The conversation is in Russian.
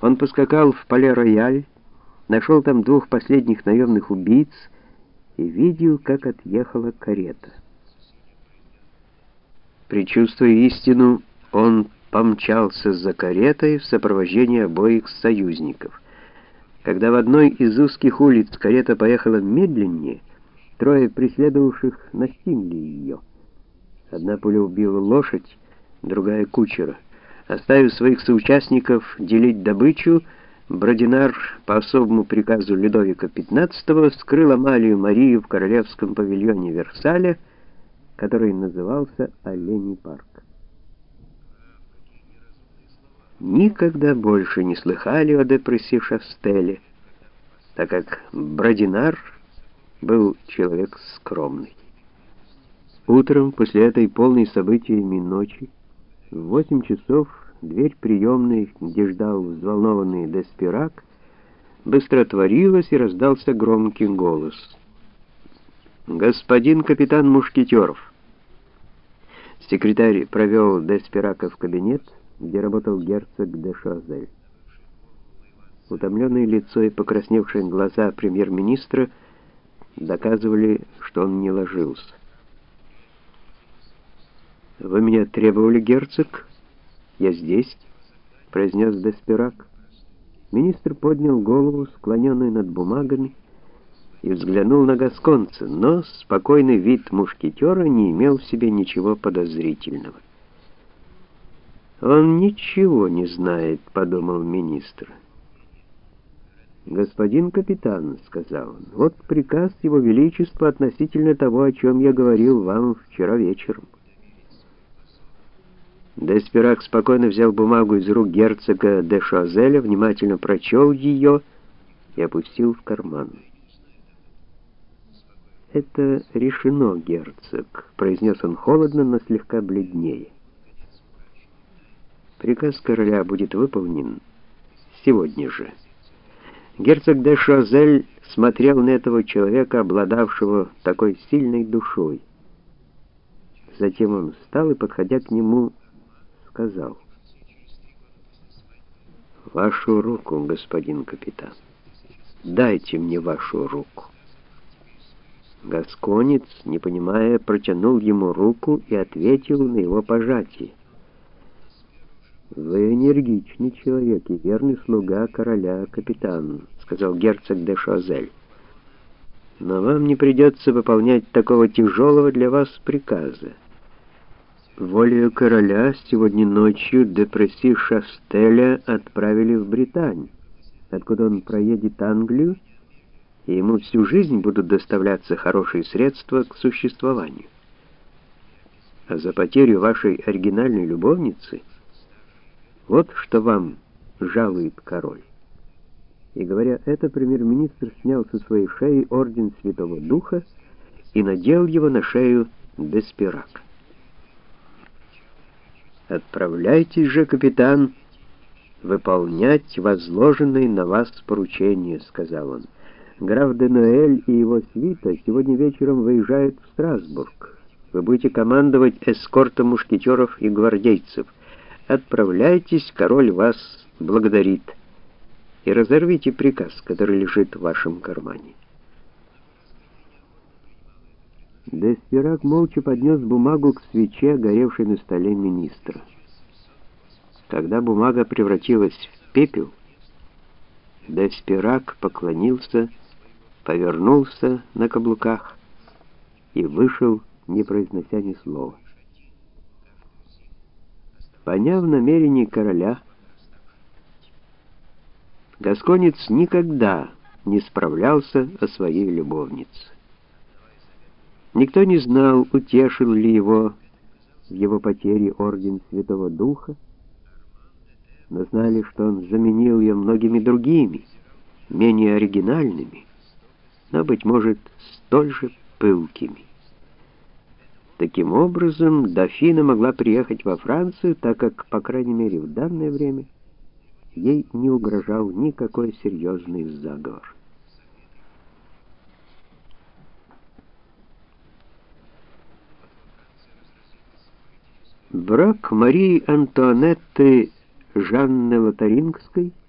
Он поскакал в Пале-Рояль, нашел там двух последних наемных убийц и видел, как отъехала карета. Причувствуя истину, он помчался за каретой в сопровождении обоих союзников. Когда в одной из узких улиц карета поехала медленнее, трое преследовавших настигли ее. Одна пуля убила лошадь, другая — кучера. Оставив своих соучастников делить добычу, Бродинар по особому приказу Людовика XV скрыл Амалию Марию в королевском павильоне Версаля, который назывался Оленей парк. Никогда больше не слыхали о депрессии Шастеле, так как Бродинар был человек скромный. Утром, после этой полной событиями ночи, в восемь часов дверь приемной, где ждал взволнованный Деспирак, быстро отворилась и раздался громкий голос. «Господин капитан Мушкетеров!» Секретарь провел Деспирака в кабинет, где работал герцог де Шазель. Утомленное лицо и покрасневшие глаза премьер-министра доказывали, что он не ложился. «Вы меня требовали, герцог?» «Я здесь», — произнес Деспирак. Министр поднял голову, склоненную над бумагами, и взглянул на Гасконца, но спокойный вид мушкетера не имел в себе ничего подозрительного. «Он ничего не знает», — подумал министр. «Господин капитан», — сказал он, — «вот приказ Его Величества относительно того, о чем я говорил вам вчера вечером». Деспирак спокойно взял бумагу из рук герцога де Шазеля, внимательно прочел ее и опустил в карман. «Это решено, герцог», — произнес он холодно, но слегка бледнее. «Приказ короля будет выполнен сегодня же». Герцог де Шазель смотрел на этого человека, обладавшего такой сильной душой. Затем он встал и, подходя к нему, сказал. «Вашу руку, господин капитан. Дайте мне вашу руку». Гасконец, не понимая, протянул ему руку и ответил на его пожатие. «Вы энергичный человек и верный слуга короля, капитан», — сказал герцог де Шозель. «Но вам не придется выполнять такого тяжелого для вас приказа. Волею короля сегодня ночью депресси Шастеля отправили в Британию, откуда он проедет Англию, и ему всю жизнь будут доставляться хорошие средства к существованию. А за потерю вашей оригинальной любовницы вот что вам жалует король. И говоря это, премьер-министр снял со своей шеи орден Святого Духа и надел его на шею Деспирака. «Отправляйтесь же, капитан, выполнять возложенные на вас поручения», — сказал он. «Граф де Ноэль и его свита сегодня вечером выезжают в Страсбург. Вы будете командовать эскортом мушкетеров и гвардейцев. Отправляйтесь, король вас благодарит. И разорвите приказ, который лежит в вашем кармане». Деспирак молча поднес бумагу к свече, горевшей на столе министра. Когда бумага превратилась в пепел, Деспирак поклонился, повернулся на каблуках и вышел, не произнося ни слова. Поняв намерение короля, Гасконец никогда не справлялся о своей любовнице. Никто не знал, утешил ли его в его потере орден Святого Духа, но знали, что он заменил ее многими другими, менее оригинальными, но, быть может, столь же пылкими. Таким образом, дофина могла приехать во Францию, так как, по крайней мере, в данное время ей не угрожал никакой серьезный заговор. Брак Марии Антуанетты Жанны Лотарингской –